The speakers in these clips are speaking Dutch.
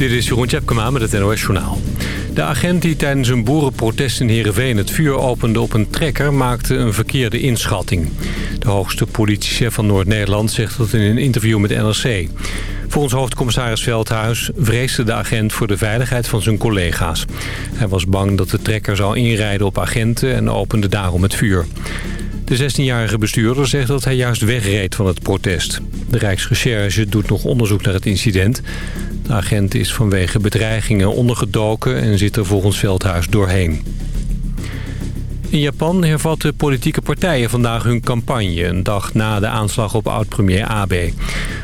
Dit is Jeroen Tjepkema met het NOS Journaal. De agent die tijdens een boerenprotest in Heerenveen het vuur opende op een trekker... maakte een verkeerde inschatting. De hoogste politiechef van Noord-Nederland zegt dat in een interview met NRC. Volgens hoofdcommissaris Veldhuis vreesde de agent voor de veiligheid van zijn collega's. Hij was bang dat de trekker zou inrijden op agenten en opende daarom het vuur. De 16-jarige bestuurder zegt dat hij juist wegreed van het protest. De Rijksrecherche doet nog onderzoek naar het incident. De agent is vanwege bedreigingen ondergedoken en zit er volgens Veldhuis doorheen. In Japan hervatten politieke partijen vandaag hun campagne... een dag na de aanslag op oud-premier Abe.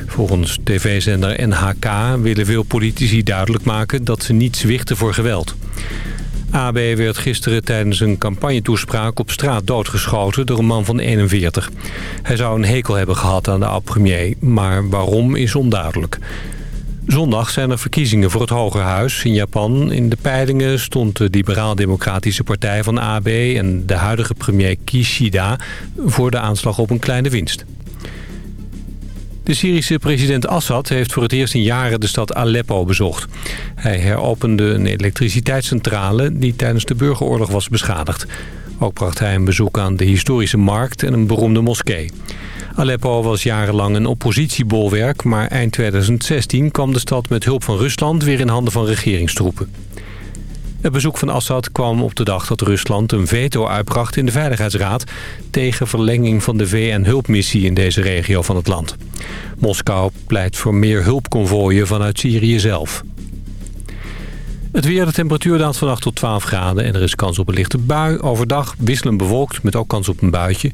Volgens tv-zender NHK willen veel politici duidelijk maken... dat ze niet zwichten voor geweld. AB werd gisteren tijdens een campagnetoespraak op straat doodgeschoten door een man van 41. Hij zou een hekel hebben gehad aan de oud-premier, maar waarom is onduidelijk. Zondag zijn er verkiezingen voor het Hogerhuis in Japan. In de peilingen stond de liberaal-democratische partij van AB... en de huidige premier Kishida voor de aanslag op een kleine winst. De Syrische president Assad heeft voor het eerst in jaren de stad Aleppo bezocht. Hij heropende een elektriciteitscentrale die tijdens de burgeroorlog was beschadigd. Ook bracht hij een bezoek aan de historische markt en een beroemde moskee. Aleppo was jarenlang een oppositiebolwerk, maar eind 2016 kwam de stad met hulp van Rusland weer in handen van regeringstroepen. Het bezoek van Assad kwam op de dag dat Rusland een veto uitbracht in de Veiligheidsraad... tegen verlenging van de VN-hulpmissie in deze regio van het land. Moskou pleit voor meer hulpconvooien vanuit Syrië zelf. Het weer, de temperatuur daalt vannacht tot 12 graden en er is kans op een lichte bui. Overdag wisselend bewolkt met ook kans op een buitje.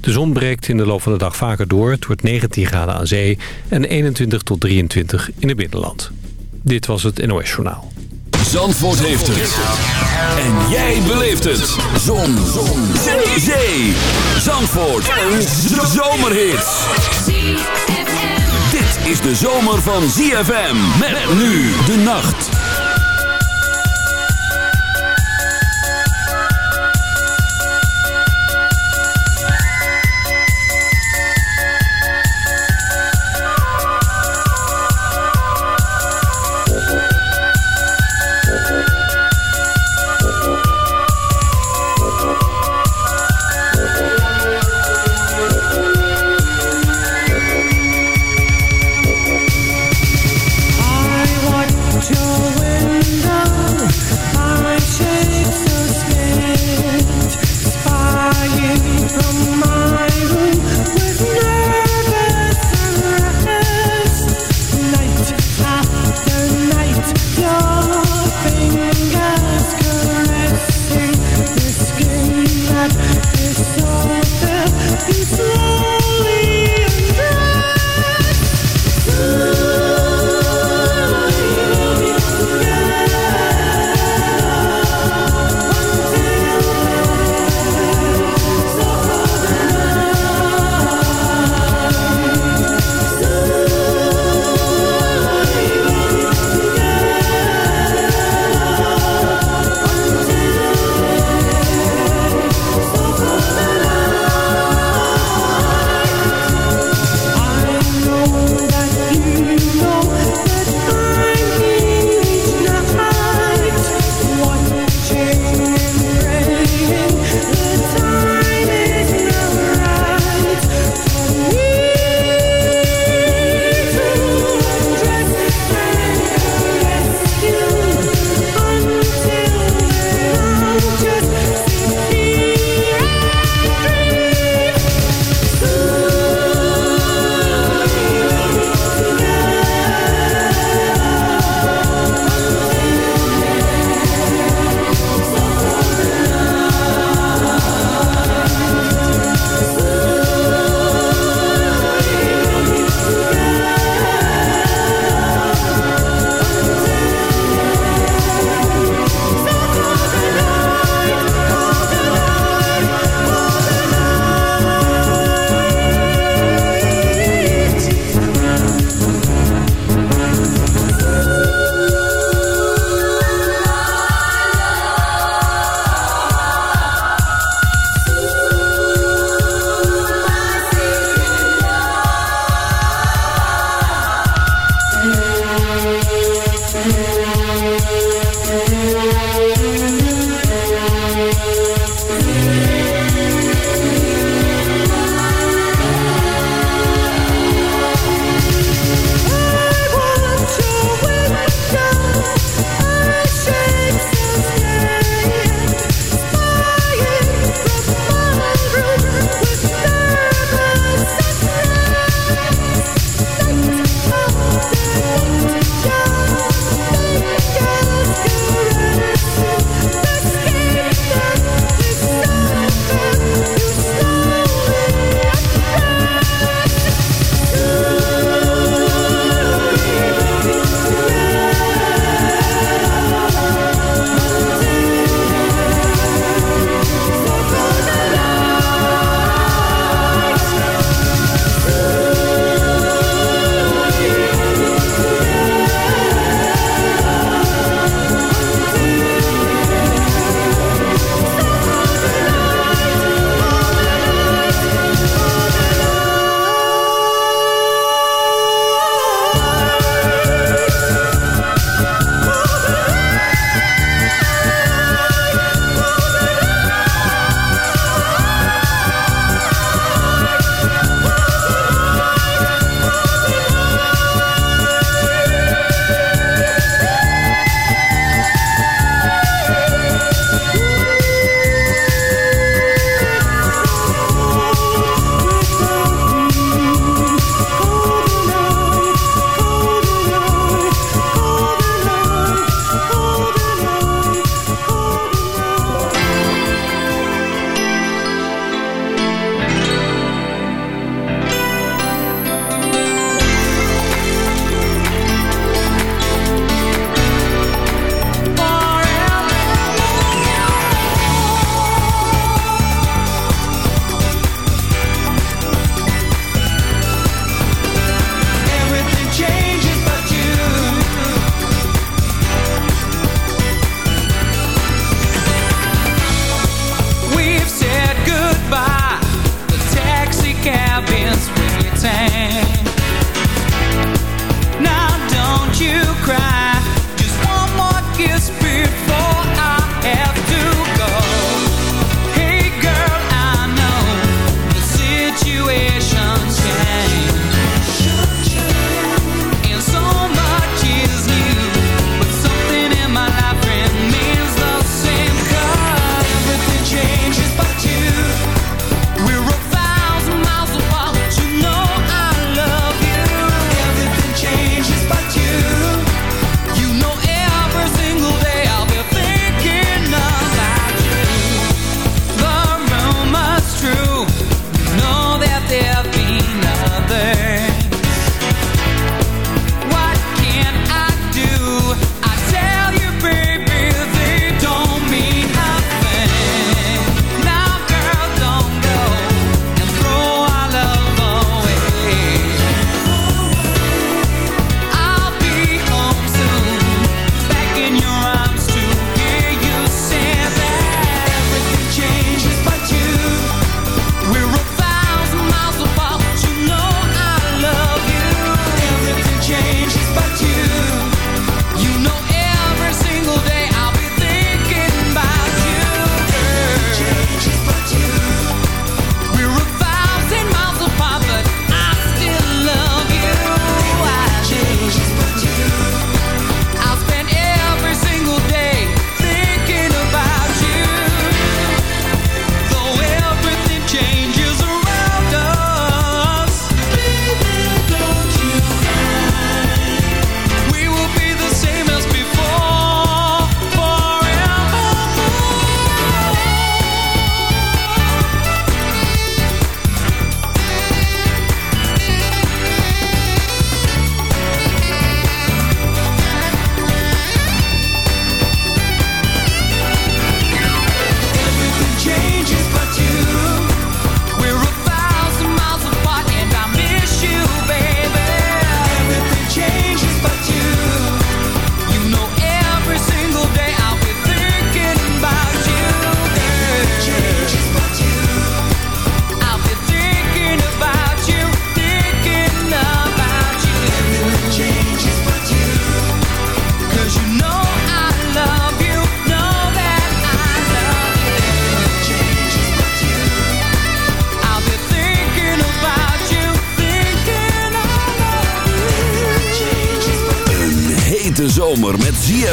De zon breekt in de loop van de dag vaker door. Het wordt 19 graden aan zee en 21 tot 23 in het binnenland. Dit was het NOS Journaal. Zandvoort heeft het. En jij beleeft het. Zon. zon. Zee. Zee. Zandvoort. Een zomerhit. Dit is de zomer van ZFM. Met nu de nacht.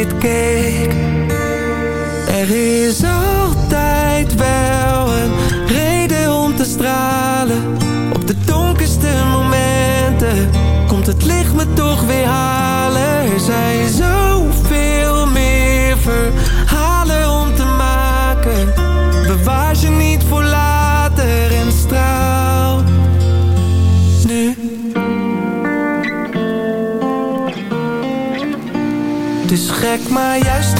it gave trek maar juist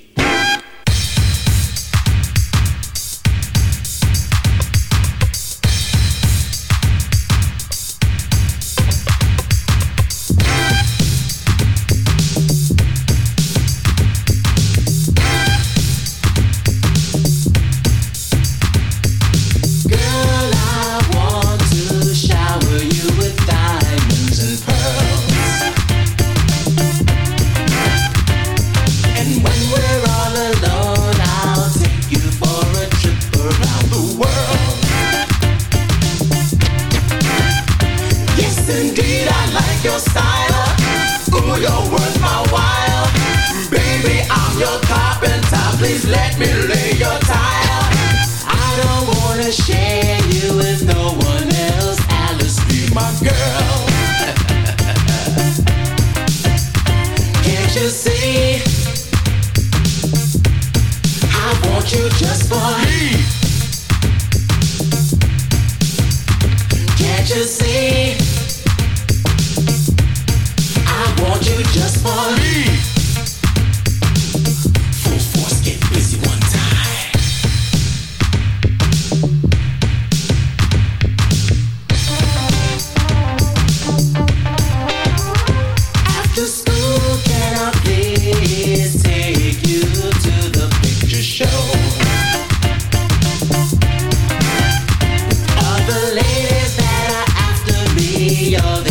all the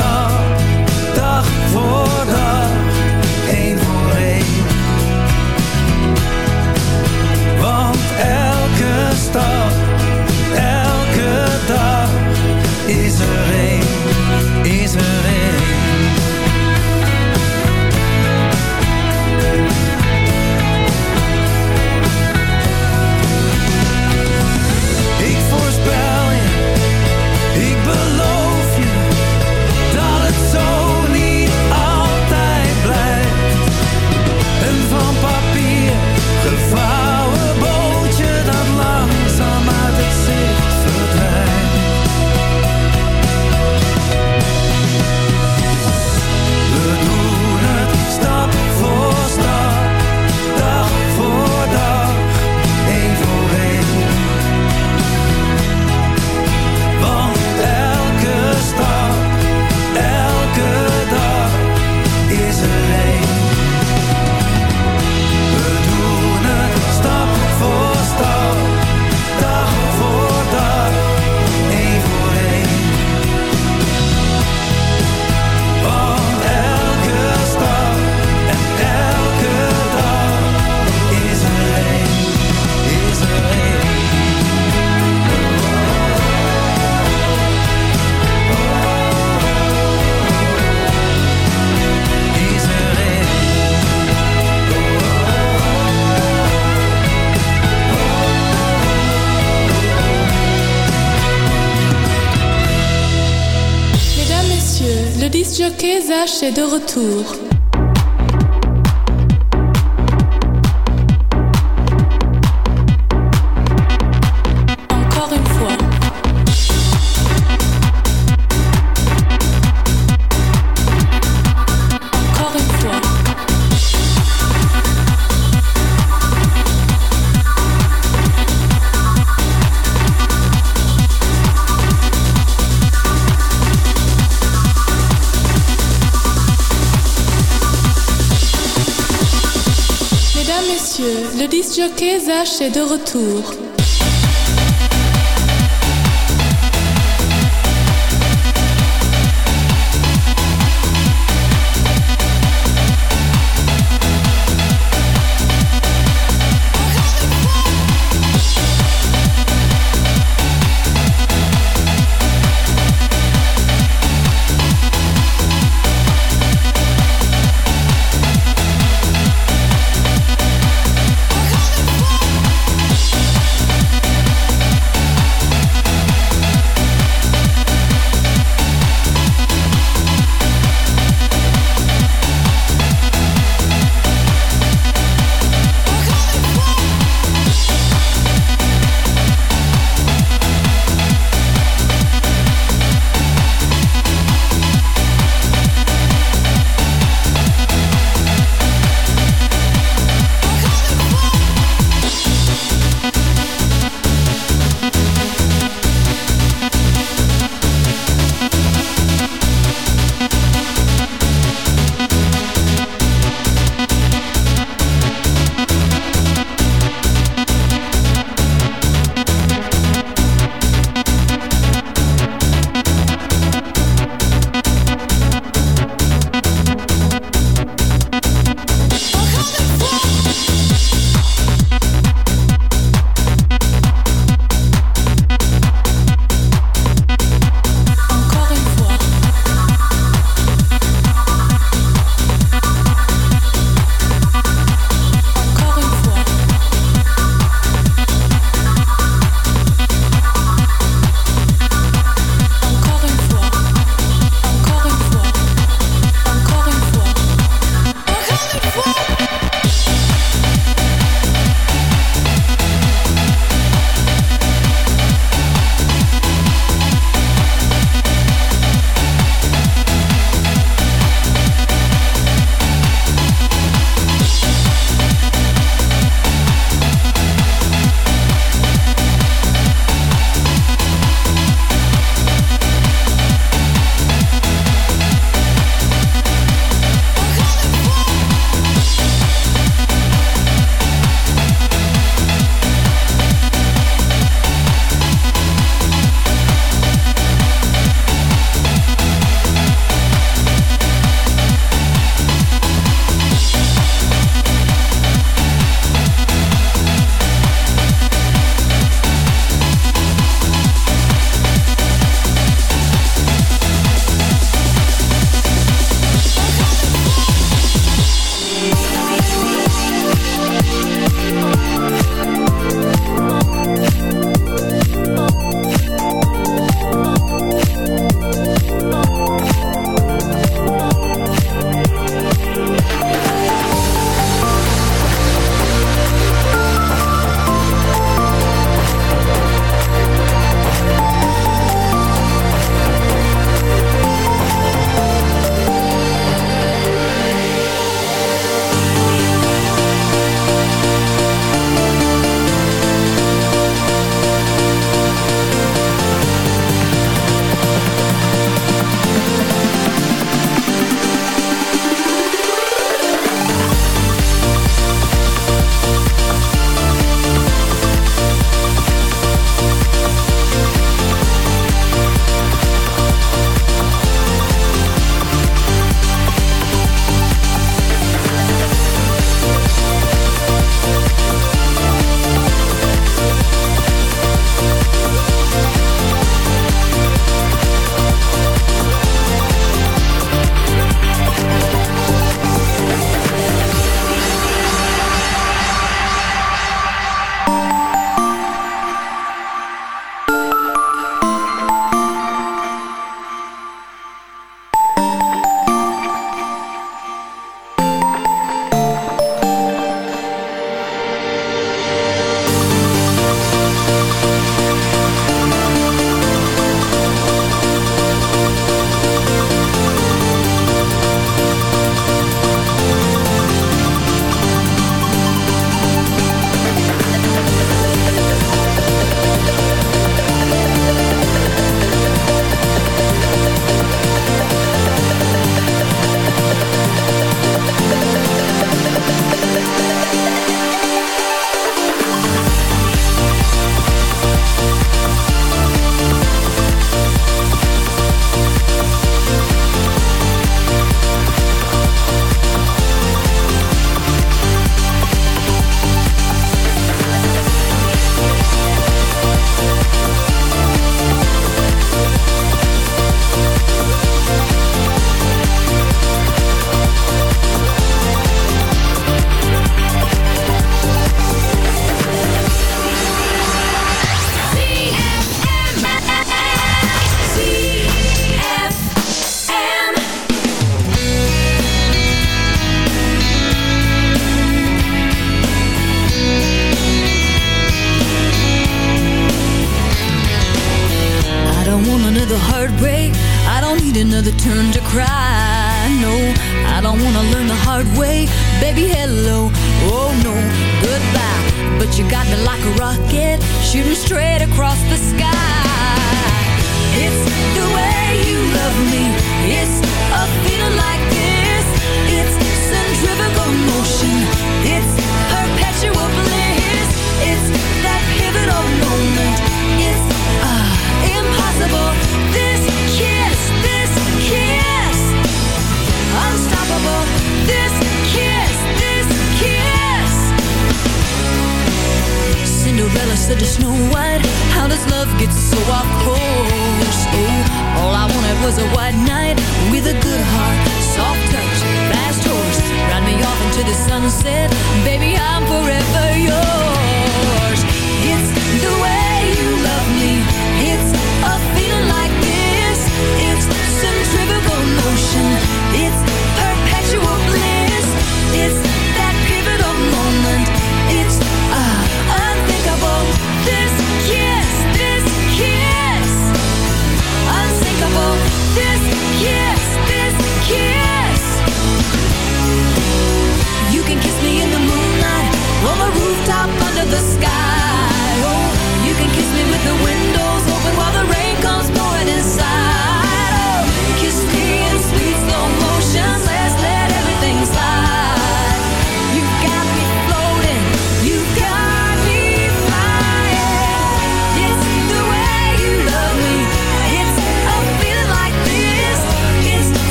voor de retour. disc jockeys H est de retour.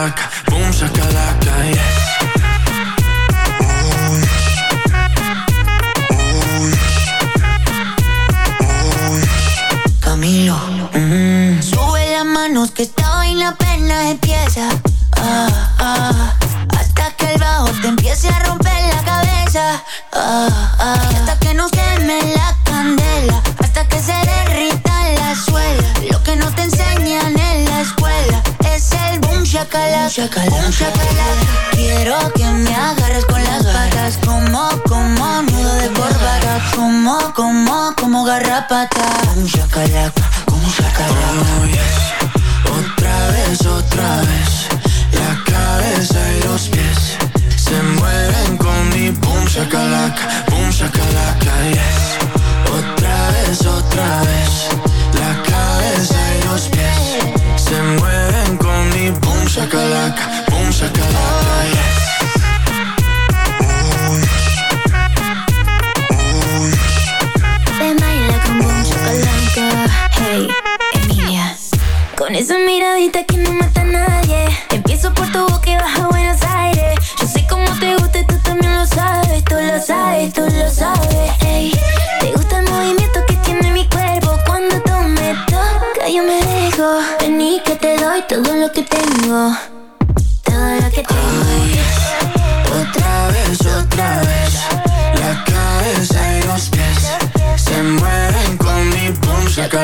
Shakalaka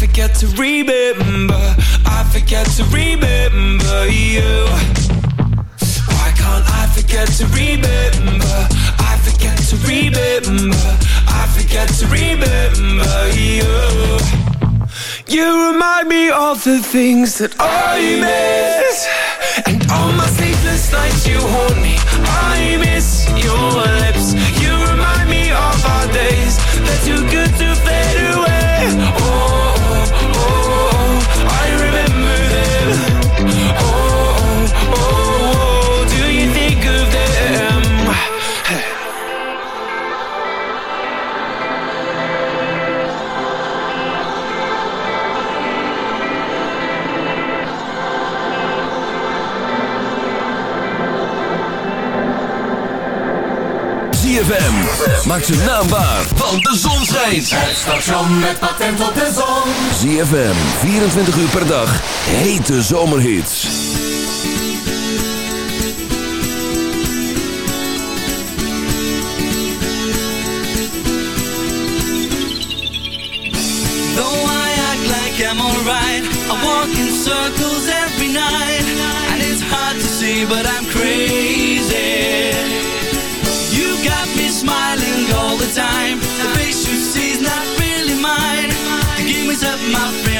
forget to remember I forget to remember you. Why can't I forget to remember? I forget to remember I forget to remember you. You remind me of the things that I miss And on my sleepless nights you haunt me. I miss your lips. You remind me of our days. They're too good to ZFM. Maak ze naambaar, want de zon schijnt. Het station met patent op de zon. ZFM, 24 uur per dag. Hete zomerhits. Though I act like I'm alright, I walk in circles every night. And it's hard to see, but I'm crazy. Smiling all the time. The face you see is not really mine. Give me up, my friend,